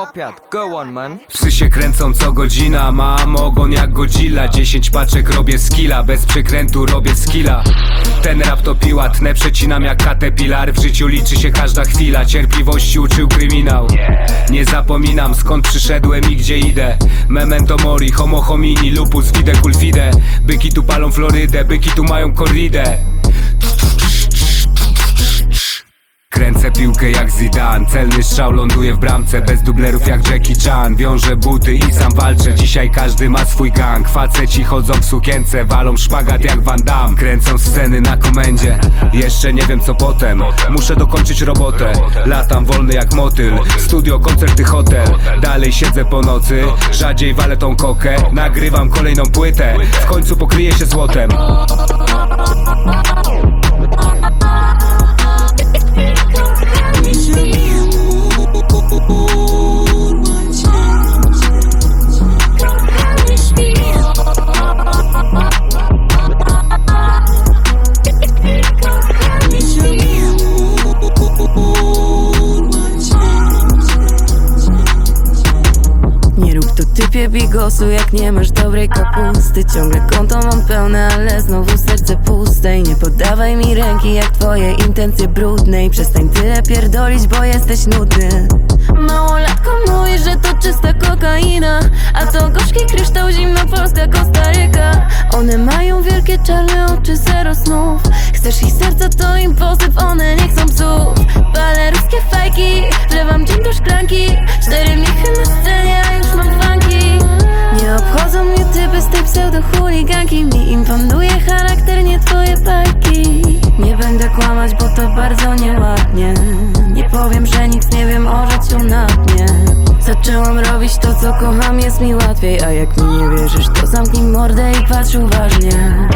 opiat, go on man. Psy się kręcą co godzina, mam ogon jak Godzilla. 10 paczek robię skilla, bez przekrętu robię skilla. Ten rap to piła, tnę przecinam jak caterpillar. W życiu liczy się każda chwila, cierpliwości uczył kryminał. Nie zapominam skąd przyszedłem i gdzie idę. Memento mori, homo homini, lupus, fide. Byki tu palą Florydę, byki tu mają korridę Kręcę piłkę jak Zidane. Celny strzał ląduje w bramce Bez dublerów jak Jackie Chan. Wiążę buty i sam walczę. Dzisiaj każdy ma swój gang. Faceci chodzą w sukience Walą szpagat jak Van Damme. Kręcą sceny na komendzie. Jeszcze nie wiem co potem. Muszę dokończyć robotę. Latam wolny jak motyl. Studio, koncerty, hotel. Dalej siedzę po nocy. Rzadziej walę tą kokę. Nagrywam kolejną płytę. W końcu pokryję się złotem To typie bigosu, jak nie masz dobrej kapusty. Ciągle konto mam pełne, ale znowu serce puste. I nie podawaj mi ręki, jak twoje intencje brudne. I przestań tyle pierdolić, bo jesteś nudny. Małolatko mówi, że to czysta kokaina. A to gorzki kryształ, zimna polska Kostaryka One mają wielkie czarne oczy, zero snów. Chcesz ich serca, to im posyp, one nie chcą psów. Palę ruskie fajki, wlewam gin do szklanki. Cztery typy z tej pseudo chuliganki Mi imponuje charakter, nie twoje bajki Nie będę kłamać, bo to bardzo nieładnie. Nie powiem, że nic nie wiem o życiu na dnie. Zaczęłam robić to, co kocham, jest mi łatwiej A jak mi nie wierzysz, to zamknij mordę i patrz uważnie